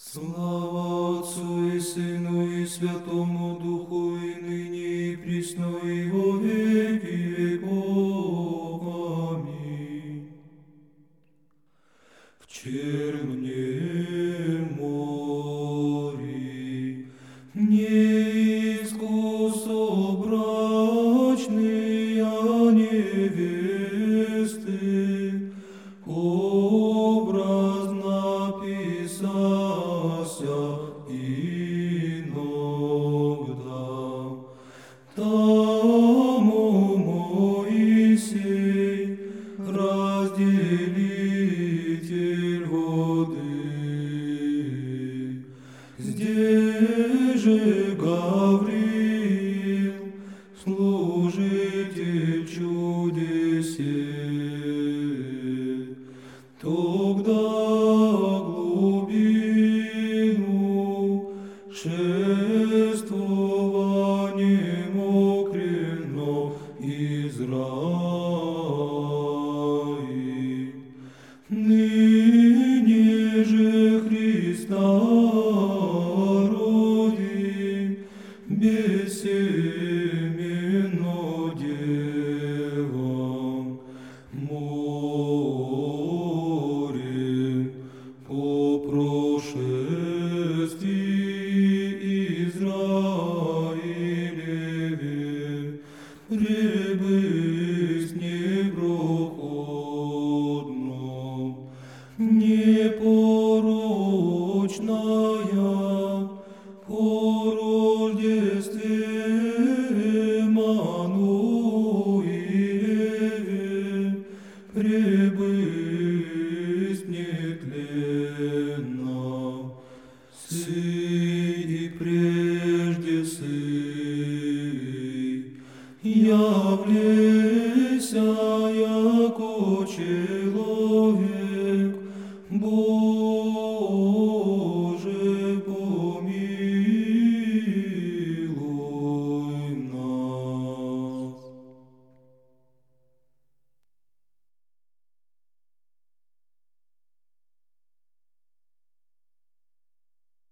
Слава Отцу и Сыну и Святому Духу, и ныне и присно и во веки веков. Аминь. В черне море неискусобрачные невесты, образно писася же Гавриил, служитель чудесе, Тогда глубину шествованием море по прошествии Израилеве пребыть непроходно, непорочная нетленно. Сый и прежде яко человек, Бог